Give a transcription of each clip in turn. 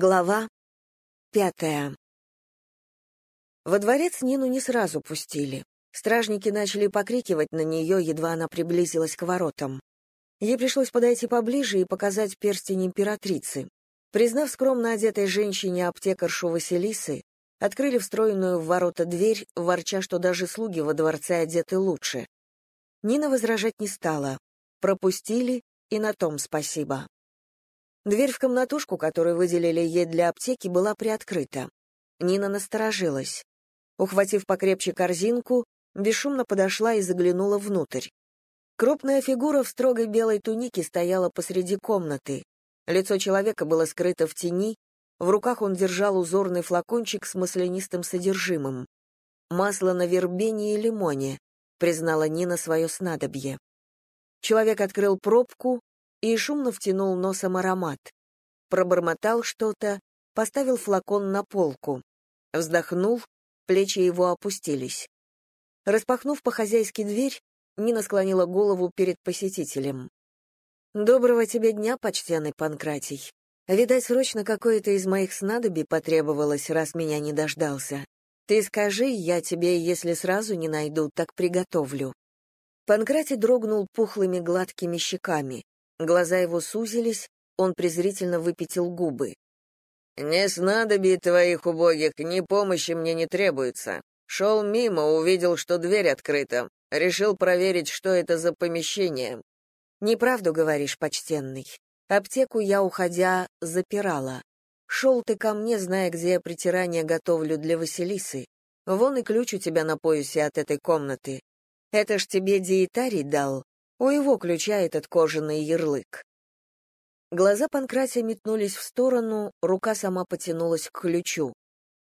Глава пятая. Во дворец Нину не сразу пустили. Стражники начали покрикивать на нее, едва она приблизилась к воротам. Ей пришлось подойти поближе и показать перстень императрицы. Признав скромно одетой женщине аптекаршу Василисы, открыли встроенную в ворота дверь, ворча, что даже слуги во дворце одеты лучше. Нина возражать не стала. Пропустили, и на том спасибо. Дверь в комнатушку, которую выделили ей для аптеки, была приоткрыта. Нина насторожилась. Ухватив покрепче корзинку, бесшумно подошла и заглянула внутрь. Крупная фигура в строгой белой тунике стояла посреди комнаты. Лицо человека было скрыто в тени, в руках он держал узорный флакончик с маслянистым содержимым. «Масло на вербене и лимоне», — признала Нина свое снадобье. Человек открыл пробку, и шумно втянул носом аромат. Пробормотал что-то, поставил флакон на полку. Вздохнул, плечи его опустились. Распахнув по-хозяйски дверь, Нина склонила голову перед посетителем. «Доброго тебе дня, почтенный Панкратий. Видать, срочно какое-то из моих снадобий потребовалось, раз меня не дождался. Ты скажи, я тебе, если сразу не найду, так приготовлю». Панкратий дрогнул пухлыми гладкими щеками. Глаза его сузились, он презрительно выпятил губы. «Не снадобий твоих убогих, ни помощи мне не требуется. Шел мимо, увидел, что дверь открыта. Решил проверить, что это за помещение». «Неправду говоришь, почтенный. Аптеку я, уходя, запирала. Шел ты ко мне, зная, где я притирание готовлю для Василисы. Вон и ключ у тебя на поясе от этой комнаты. Это ж тебе диетарий дал. У его ключа этот кожаный ярлык. Глаза Панкратия метнулись в сторону, рука сама потянулась к ключу.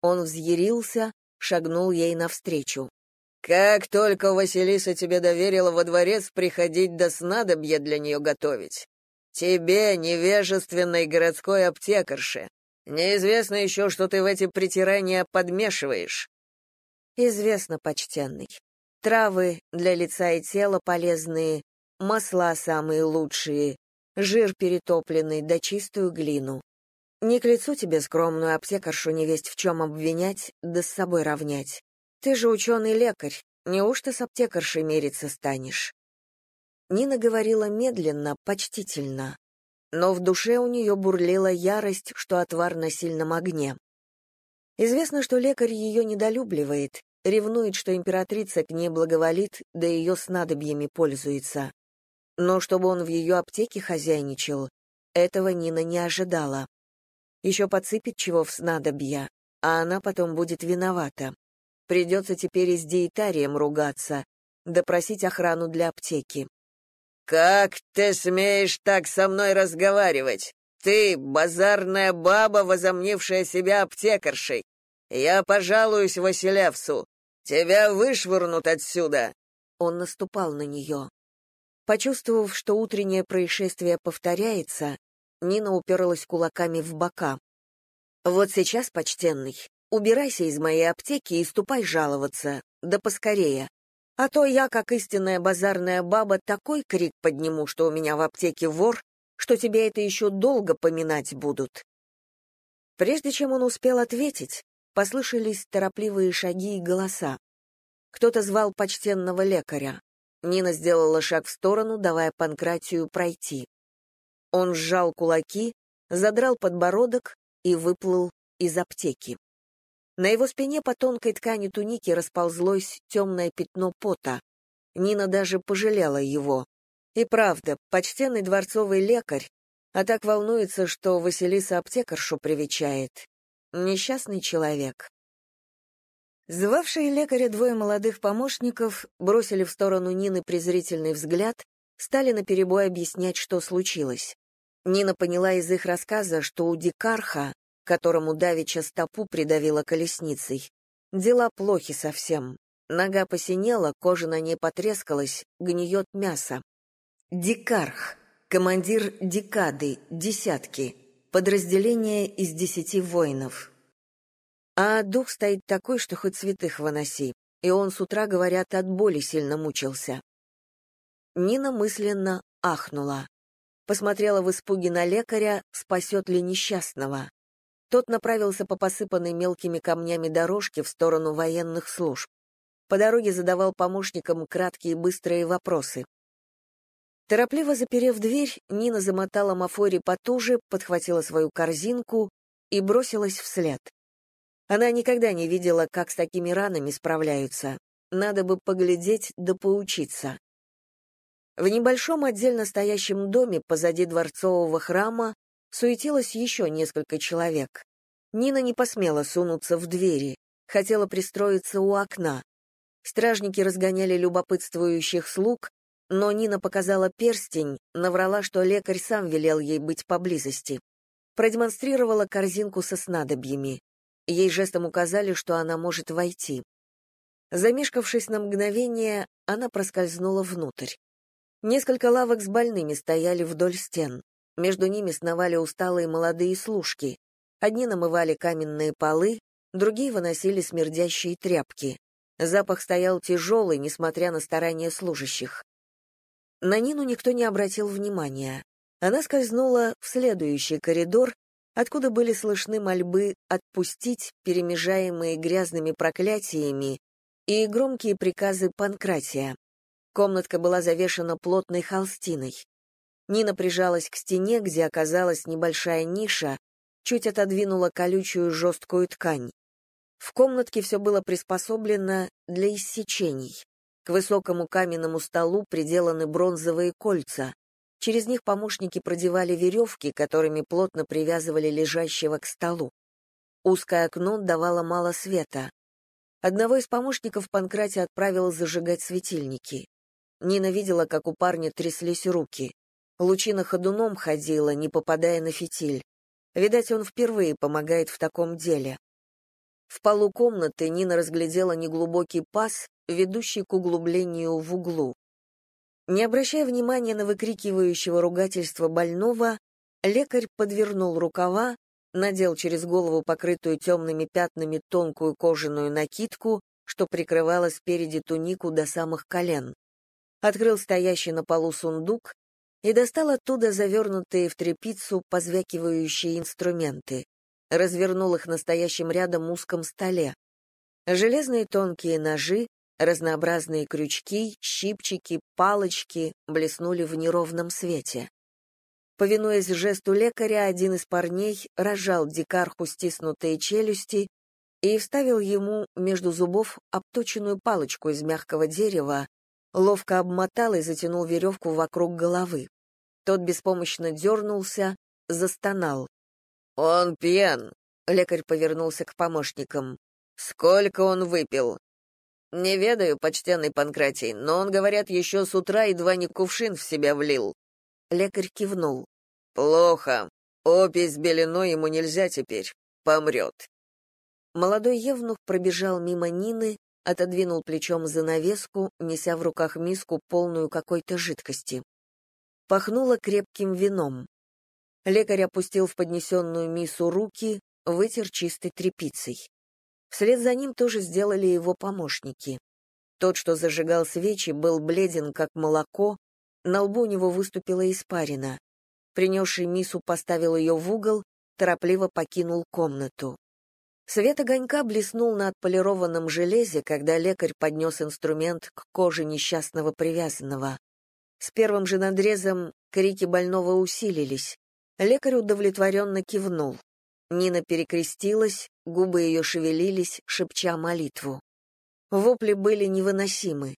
Он взъярился, шагнул ей навстречу. «Как только Василиса тебе доверила во дворец приходить до снадобья для нее готовить. Тебе, невежественной городской аптекарше, неизвестно еще, что ты в эти притирания подмешиваешь». «Известно, почтенный. Травы для лица и тела полезные, масла самые лучшие, жир перетопленный да чистую глину. Не к лицу тебе скромную аптекаршу не весть в чем обвинять, да с собой равнять. Ты же ученый-лекарь, неужто с аптекаршей мериться станешь?» Нина говорила медленно, почтительно, но в душе у нее бурлила ярость, что отвар на сильном огне. Известно, что лекарь ее недолюбливает, ревнует, что императрица к ней благоволит, да ее снадобьями пользуется. Но чтобы он в ее аптеке хозяйничал, этого Нина не ожидала. Еще подсыпет чего в снадобья, а она потом будет виновата. Придется теперь и с диетарием ругаться, допросить охрану для аптеки. «Как ты смеешь так со мной разговаривать? Ты, базарная баба, возомнившая себя аптекаршей. Я пожалуюсь Василевсу. Тебя вышвырнут отсюда!» Он наступал на нее. Почувствовав, что утреннее происшествие повторяется, Нина уперлась кулаками в бока. «Вот сейчас, почтенный, убирайся из моей аптеки и ступай жаловаться, да поскорее. А то я, как истинная базарная баба, такой крик подниму, что у меня в аптеке вор, что тебе это еще долго поминать будут». Прежде чем он успел ответить, послышались торопливые шаги и голоса. Кто-то звал почтенного лекаря. Нина сделала шаг в сторону, давая Панкратию пройти. Он сжал кулаки, задрал подбородок и выплыл из аптеки. На его спине по тонкой ткани туники расползлось темное пятно пота. Нина даже пожалела его. И правда, почтенный дворцовый лекарь, а так волнуется, что Василиса аптекаршу привечает. Несчастный человек. Звавшие лекаря двое молодых помощников бросили в сторону Нины презрительный взгляд, стали наперебой объяснять, что случилось. Нина поняла из их рассказа, что у дикарха, которому давеча стопу придавила колесницей, дела плохи совсем. Нога посинела, кожа на ней потрескалась, гниет мясо. Дикарх, командир декады, десятки, подразделение из десяти воинов. А дух стоит такой, что хоть святых выноси, и он с утра, говорят, от боли сильно мучился. Нина мысленно ахнула. Посмотрела в испуге на лекаря, спасет ли несчастного. Тот направился по посыпанной мелкими камнями дорожке в сторону военных служб. По дороге задавал помощникам краткие быстрые вопросы. Торопливо заперев дверь, Нина замотала Мафори потуже, подхватила свою корзинку и бросилась вслед. Она никогда не видела, как с такими ранами справляются. Надо бы поглядеть да поучиться. В небольшом отдельно стоящем доме позади дворцового храма суетилось еще несколько человек. Нина не посмела сунуться в двери, хотела пристроиться у окна. Стражники разгоняли любопытствующих слуг, но Нина показала перстень, наврала, что лекарь сам велел ей быть поблизости. Продемонстрировала корзинку со снадобьями. Ей жестом указали, что она может войти. Замешкавшись на мгновение, она проскользнула внутрь. Несколько лавок с больными стояли вдоль стен. Между ними сновали усталые молодые служки. Одни намывали каменные полы, другие выносили смердящие тряпки. Запах стоял тяжелый, несмотря на старания служащих. На Нину никто не обратил внимания. Она скользнула в следующий коридор, откуда были слышны мольбы отпустить, перемежаемые грязными проклятиями, и громкие приказы Панкратия. Комнатка была завешена плотной холстиной. Нина прижалась к стене, где оказалась небольшая ниша, чуть отодвинула колючую жесткую ткань. В комнатке все было приспособлено для иссечений. К высокому каменному столу приделаны бронзовые кольца. Через них помощники продевали веревки, которыми плотно привязывали лежащего к столу. Узкое окно давало мало света. Одного из помощников Панкратий отправил зажигать светильники. Нина видела, как у парня тряслись руки. Лучина ходуном ходила, не попадая на фитиль. Видать, он впервые помогает в таком деле. В полу комнаты Нина разглядела неглубокий паз, ведущий к углублению в углу. Не обращая внимания на выкрикивающего ругательства больного, лекарь подвернул рукава, надел через голову покрытую темными пятнами тонкую кожаную накидку, что прикрывала спереди тунику до самых колен. Открыл стоящий на полу сундук и достал оттуда завернутые в тряпицу позвякивающие инструменты. Развернул их настоящим рядом узком столе. Железные тонкие ножи, разнообразные крючки, щипчики, палочки блеснули в неровном свете. Повинуясь жесту лекаря, один из парней разжал дикарху стиснутые челюсти и вставил ему между зубов обточенную палочку из мягкого дерева, ловко обмотал и затянул веревку вокруг головы. Тот беспомощно дернулся, застонал. «Он пьян», — лекарь повернулся к помощникам. «Сколько он выпил?» «Не ведаю, почтенный Панкратий, но он, говорят, еще с утра едва не кувшин в себя влил. Лекарь кивнул. «Плохо. Опись белиной ему нельзя теперь. Помрет». Молодой евнух пробежал мимо Нины, отодвинул плечом занавеску, неся в руках миску, полную какой-то жидкости. Пахнуло крепким вином. Лекарь опустил в поднесенную мису руки, вытер чистой тряпицей. Вслед за ним тоже сделали его помощники. Тот, что зажигал свечи, был бледен, как молоко, на лбу у него выступила испарина. Принесший мису поставил ее в угол, торопливо покинул комнату. Свет огонька блеснул на отполированном железе, когда лекарь поднес инструмент к коже несчастного привязанного. С первым же надрезом крики больного усилились. Лекарь удовлетворенно кивнул. Нина перекрестилась, губы ее шевелились, шепча молитву. Вопли были невыносимы.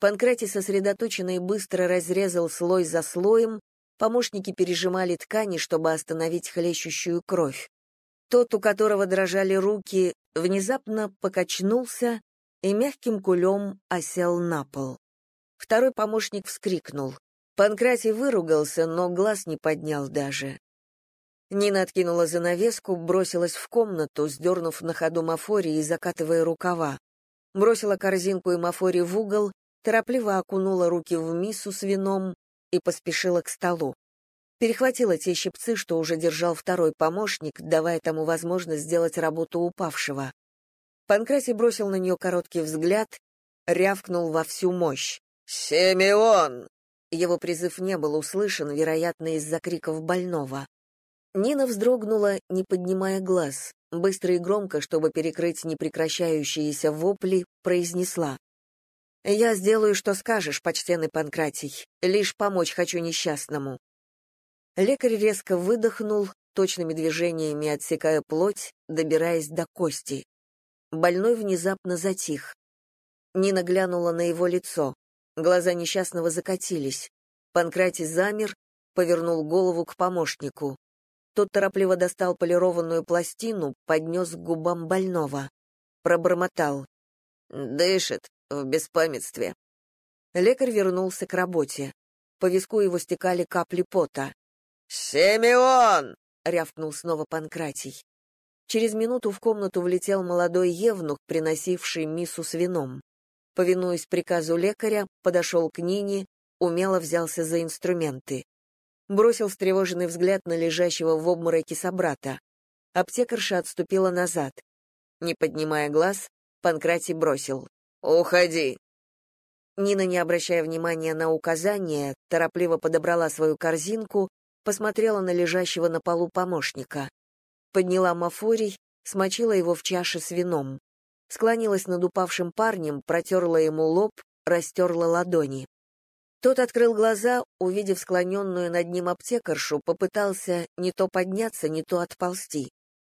Панкратий сосредоточенно и быстро разрезал слой за слоем, помощники пережимали ткани, чтобы остановить хлещущую кровь. Тот, у которого дрожали руки, внезапно покачнулся и мягким кулем осел на пол. Второй помощник вскрикнул. Панкратий выругался, но глаз не поднял даже. Нина откинула занавеску, бросилась в комнату, сдернув на ходу Мафори и закатывая рукава. Бросила корзинку и Мафори в угол, торопливо окунула руки в мису с вином и поспешила к столу. Перехватила те щипцы, что уже держал второй помощник, давая тому возможность сделать работу упавшего. Панкратий бросил на нее короткий взгляд, рявкнул во всю мощь. «Симеон!» Его призыв не был услышан, вероятно, из-за криков больного. Нина вздрогнула, не поднимая глаз, быстро и громко, чтобы перекрыть непрекращающиеся вопли, произнесла. «Я сделаю, что скажешь, почтенный Панкратий, лишь помочь хочу несчастному». Лекарь резко выдохнул, точными движениями отсекая плоть, добираясь до кости. Больной внезапно затих. Нина глянула на его лицо. Глаза несчастного закатились. Панкратий замер, повернул голову к помощнику. Тот торопливо достал полированную пластину, поднес к губам больного. Пробормотал. «Дышит, в беспамятстве». Лекарь вернулся к работе. По виску его стекали капли пота. «Симеон!» — рявкнул снова Панкратий. Через минуту в комнату влетел молодой евнух, приносивший мису с вином. Повинуясь приказу лекаря, подошел к Нине, умело взялся за инструменты бросил встревоженный взгляд на лежащего в обмороке собрата. Аптекарша отступила назад. Не поднимая глаз, Панкратий бросил. «Уходи!» Нина, не обращая внимания на указания, торопливо подобрала свою корзинку, посмотрела на лежащего на полу помощника. Подняла мафорий, смочила его в чаше с вином. Склонилась над упавшим парнем, протерла ему лоб, растерла ладони. Тот открыл глаза, увидев склоненную над ним аптекаршу, попытался не то подняться, не то отползти.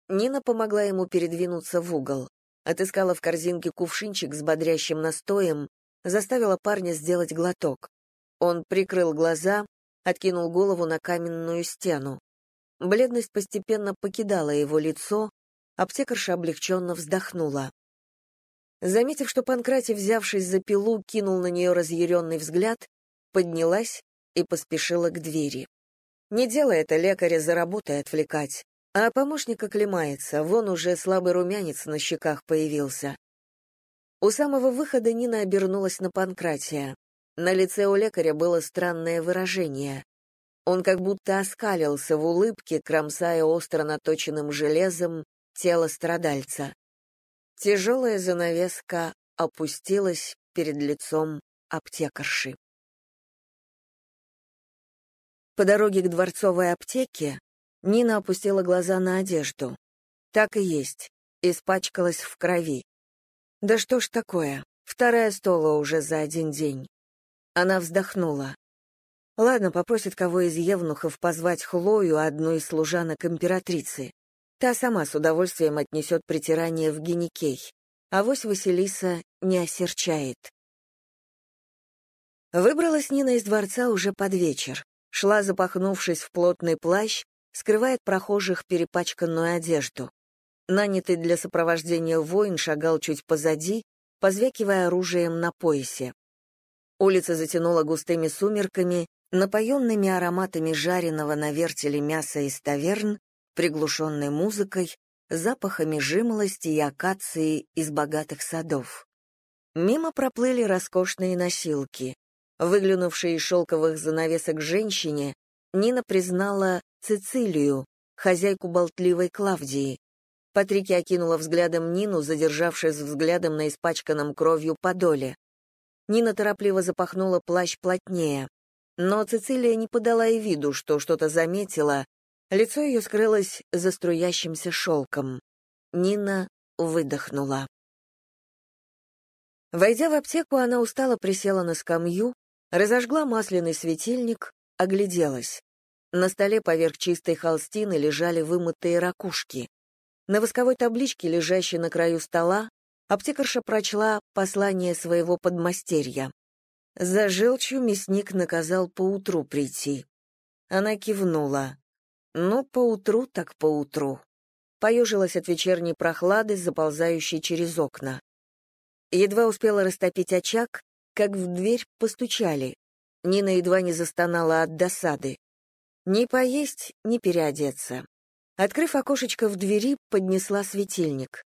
Нина помогла ему передвинуться в угол. Отыскала в корзинке кувшинчик с бодрящим настоем, заставила парня сделать глоток. Он прикрыл глаза, откинул голову на каменную стену. Бледность постепенно покидала его лицо, аптекарша облегченно вздохнула. Заметив, что Панкратий, взявшись за пилу, кинул на нее разъяренный взгляд, поднялась и поспешила к двери. Не дело это лекаря за работой отвлекать, а помощник оклемается, вон уже слабый румянец на щеках появился. У самого выхода Нина обернулась на Панкратия. На лице у лекаря было странное выражение. Он как будто оскалился в улыбке, кромсая остро наточенным железом тело страдальца. Тяжелая занавеска опустилась перед лицом аптекарши. По дороге к дворцовой аптеке Нина опустила глаза на одежду. Так и есть, испачкалась в крови. Да что ж такое, вторая стола уже за один день. Она вздохнула. Ладно, попросит кого из евнухов позвать Хлою, одну из служанок императрицы. Та сама с удовольствием отнесет притирание в геникей. А вось Василиса не осерчает. Выбралась Нина из дворца уже под вечер шла, запахнувшись в плотный плащ, скрывает прохожих перепачканную одежду. Нанятый для сопровождения воин шагал чуть позади, позвякивая оружием на поясе. Улица затянула густыми сумерками, напоенными ароматами жареного на вертеле мяса из таверн, приглушенной музыкой, запахами жимолости и акации из богатых садов. Мимо проплыли роскошные носилки. Выглянувшей из шелковых занавесок женщине, Нина признала Цицилию, хозяйку болтливой Клавдии. Патрики окинула взглядом Нину, задержавшись взглядом на испачканном кровью подоле. Нина торопливо запахнула плащ плотнее. Но Цицилия не подала и виду, что что-то заметила. Лицо ее скрылось за струящимся шелком. Нина выдохнула. Войдя в аптеку, она устало присела на скамью, Разожгла масляный светильник, огляделась. На столе поверх чистой холстины лежали вымытые ракушки. На восковой табличке, лежащей на краю стола, аптекарша прочла послание своего подмастерья. За желчью мясник наказал поутру прийти. Она кивнула. Ну, поутру так поутру. Поежилась от вечерней прохлады, заползающей через окна. Едва успела растопить очаг, как в дверь постучали. Нина едва не застонала от досады. Ни поесть, ни переодеться. Открыв окошечко в двери, поднесла светильник.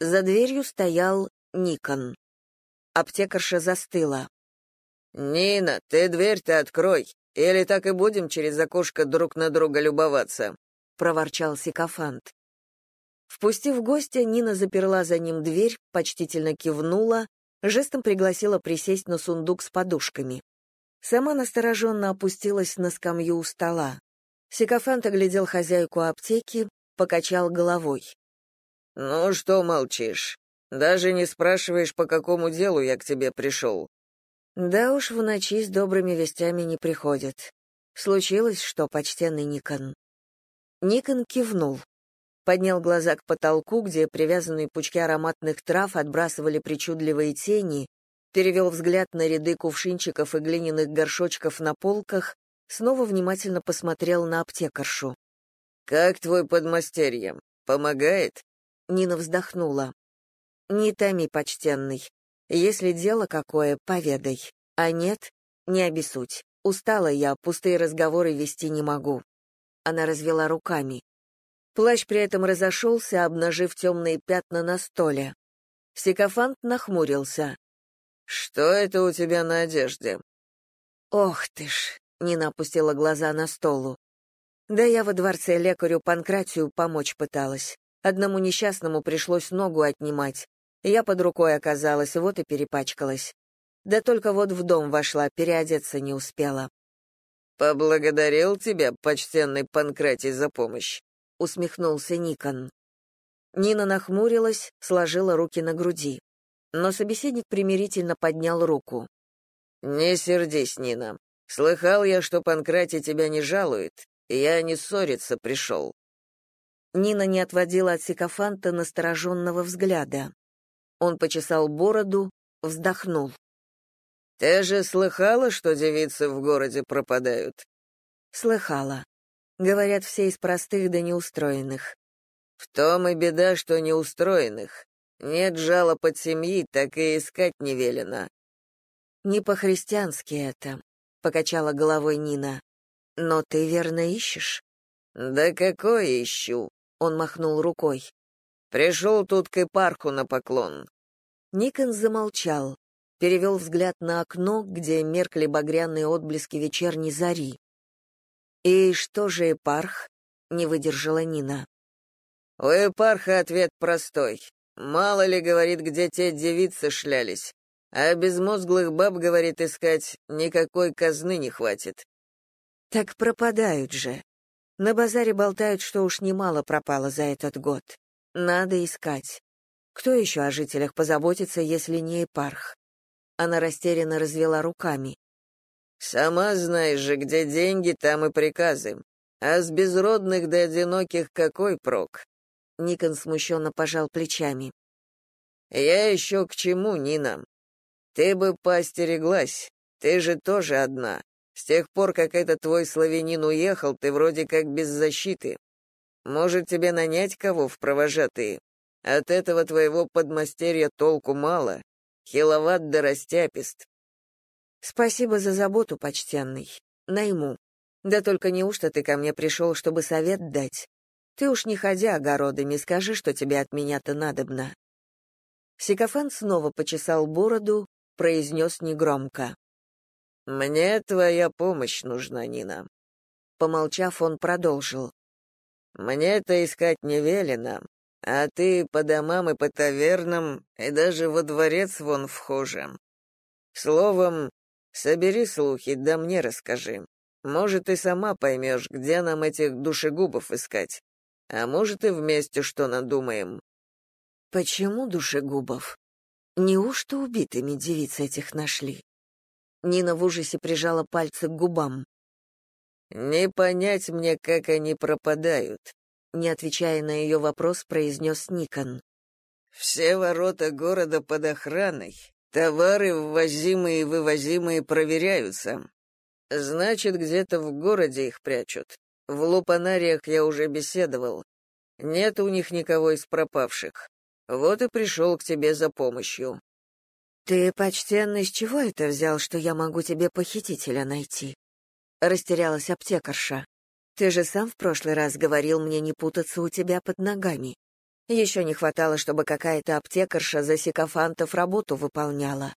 За дверью стоял Никон. Аптекарша застыла. «Нина, ты дверь-то открой, или так и будем через окошко друг на друга любоваться», — проворчал сикофант. Впустив гостя, Нина заперла за ним дверь, почтительно кивнула, жестом пригласила присесть на сундук с подушками. Сама настороженно опустилась на скамью у стола. Сикофант оглядел хозяйку аптеки, покачал головой. «Ну что молчишь? Даже не спрашиваешь, по какому делу я к тебе пришел?» «Да уж, в ночи с добрыми вестями не приходят. Случилось что, почтенный Никон?» Никон кивнул. Поднял глаза к потолку, где привязанные пучки ароматных трав отбрасывали причудливые тени, перевел взгляд на ряды кувшинчиков и глиняных горшочков на полках, снова внимательно посмотрел на аптекаршу. «Как твой подмастерье? Помогает?» Нина вздохнула. «Не томи, почтенный. Если дело какое, поведай. А нет, не обессудь. Устала я, пустые разговоры вести не могу». Она развела руками. Плащ при этом разошелся, обнажив темные пятна на столе. Сикофант нахмурился. «Что это у тебя на одежде?» «Ох ты ж!» — Нина опустила глаза на столу. «Да я во дворце лекарю Панкратию помочь пыталась. Одному несчастному пришлось ногу отнимать. Я под рукой оказалась, вот и перепачкалась. Да только вот в дом вошла, переодеться не успела». «Поблагодарил тебя, почтенный Панкратий, за помощь», — усмехнулся Никон. Нина нахмурилась, сложила руки на груди но собеседник примирительно поднял руку. «Не сердись, Нина. Слыхал я, что Панкратий тебя не жалует. Я не ссориться пришел». Нина не отводила от сикофанта настороженного взгляда. Он почесал бороду, вздохнул. «Ты же слыхала, что девицы в городе пропадают?» «Слыхала. Говорят, все из простых да неустроенных». «В том и беда, что неустроенных. Нет жалоб от семьи, так и искать не велено. Не по-христиански это, покачала головой Нина. Но ты верно ищешь? Да какое ищу? Он махнул рукой. Пришел тут к епарху на поклон. Никон замолчал, перевел взгляд на окно, где меркли багряные отблески вечерней зари. «И что же епарх?» — не выдержала Нина. «У епарха ответ простой. Мало ли, говорит, где те девицы шлялись. А безмозглых баб, говорит, искать никакой казны не хватит. Так пропадают же. На базаре болтают, что уж немало пропало за этот год. Надо искать. Кто еще о жителях позаботится, если не епарх? Она растерянно развела руками. «Сама знаешь же, где деньги, там и приказы. А с безродных до одиноких какой прок? Никон смущенно пожал плечами. «Я еще к чему, Нина? Ты бы поостереглась. Ты же тоже одна. С тех пор, как этот твой славянин уехал, ты вроде как без защиты. Может, тебе нанять кого в провожатые? От этого твоего подмастерья толку мало. Хиловат да растяпист». «Спасибо за заботу, почтенный. Найму. Да только неужто ты ко мне пришел, чтобы совет дать? Ты уж не ходя огородами, скажи, что тебе от меня-то надобно». Сикофан снова почесал бороду, произнес негромко. «Мне твоя помощь нужна, Нина». Помолчав, он продолжил. «Мне-то искать не велено, а ты по домам и по тавернам, и даже во дворец вон вхожа. Словом, собери слухи, да мне расскажи. Может, ты сама поймешь, где нам этих душегубов искать. А может, и вместе что надумаем. Почему душегубов? Неужто убитыми девиц этих нашли? Нина в ужасе прижала пальцы к губам. «Не понять мне, как они пропадают», — не отвечая на ее вопрос, произнес Никон. «Все ворота города под охраной. Товары, ввозимые и вывозимые, проверяются. Значит, где-то в городе их прячут. В лупанариях я уже беседовал. Нет у них никого из пропавших. Вот и пришел к тебе за помощью». «Ты, почтенный, с чего это взял, что я могу тебе похитителя найти?» Растерялась аптекарша. «Ты же сам в прошлый раз говорил мне не путаться у тебя под ногами. Еще не хватало, чтобы какая-то аптекарша за сикофантов работу выполняла.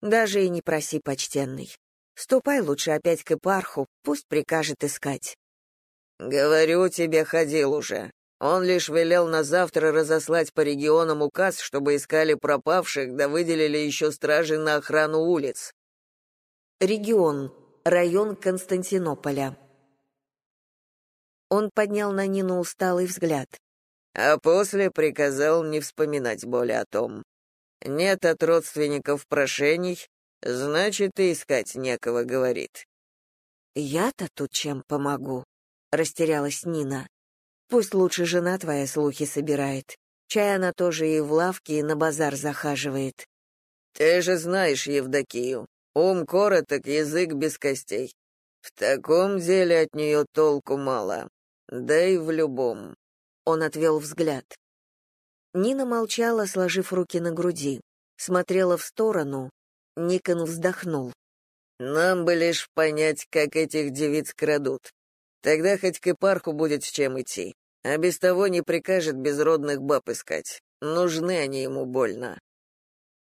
Даже и не проси, почтенный. Ступай лучше опять к епарху, пусть прикажет искать. «Говорю тебе, ходил уже. Он лишь велел на завтра разослать по регионам указ, чтобы искали пропавших, да выделили еще стражи на охрану улиц». Регион. Район Константинополя. Он поднял на Нину усталый взгляд. А после приказал не вспоминать более о том. Нет от родственников прошений, значит, и искать некого, говорит. «Я-то тут чем помогу?» — растерялась Нина. «Пусть лучше жена твоя слухи собирает. Чай она тоже и в лавке, и на базар захаживает». «Ты же знаешь Евдокию. Ум короток, язык без костей. В таком деле от нее толку мало. Да и в любом». Он отвел взгляд. Нина молчала, сложив руки на груди. Смотрела в сторону. Никон вздохнул. «Нам бы лишь понять, как этих девиц крадут. Тогда хоть к епарху будет с чем идти. А без того не прикажет безродных баб искать. Нужны они ему больно».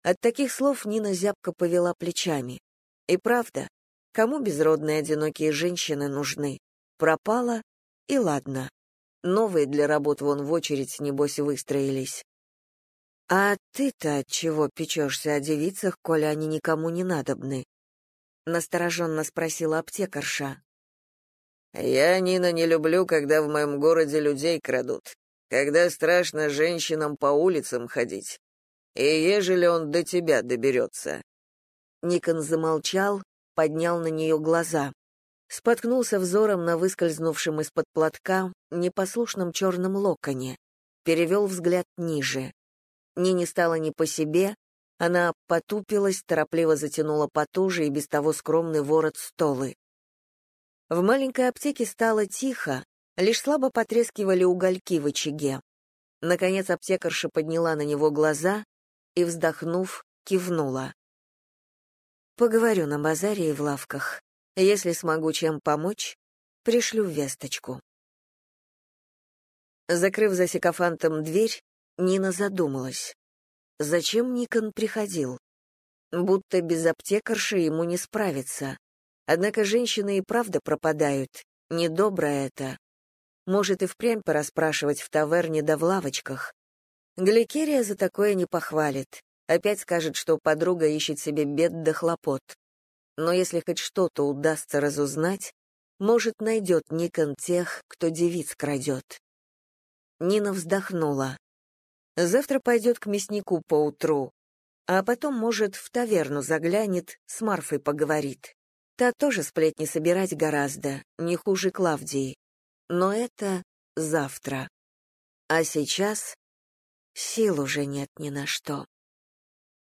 От таких слов Нина зябко повела плечами. И правда, кому безродные одинокие женщины нужны? Пропала, и ладно. Новые для работ вон в очередь, небось, выстроились. «А ты-то чего печешься о девицах, коли они никому не надобны?» — настороженно спросила аптекарша. «Я, Нина, не люблю, когда в моем городе людей крадут, когда страшно женщинам по улицам ходить. И ежели он до тебя доберется». Никон замолчал, поднял на нее глаза споткнулся взором на выскользнувшем из-под платка непослушном черном локоне, перевел взгляд ниже. Нине стало не по себе, она потупилась, торопливо затянула потуже и без того скромный ворот столы. В маленькой аптеке стало тихо, лишь слабо потрескивали угольки в очаге. Наконец аптекарша подняла на него глаза и, вздохнув, кивнула. «Поговорю на базаре и в лавках. Если смогу чем помочь, пришлю весточку. Закрыв за сикофантом дверь, Нина задумалась. Зачем Никон приходил? Будто без аптекарши ему не справиться. Однако женщины и правда пропадают. Недобро это. Может и впрямь пораспрашивать в таверне да в лавочках. Гликерия за такое не похвалит. Опять скажет, что подруга ищет себе бед да хлопот но если хоть что-то удастся разузнать, может, найдет Никон тех, кто девиц крадет. Нина вздохнула. Завтра пойдет к мяснику поутру, а потом, может, в таверну заглянет, с Марфой поговорит. Та тоже сплетни собирать гораздо, не хуже Клавдии. Но это завтра. А сейчас сил уже нет ни на что.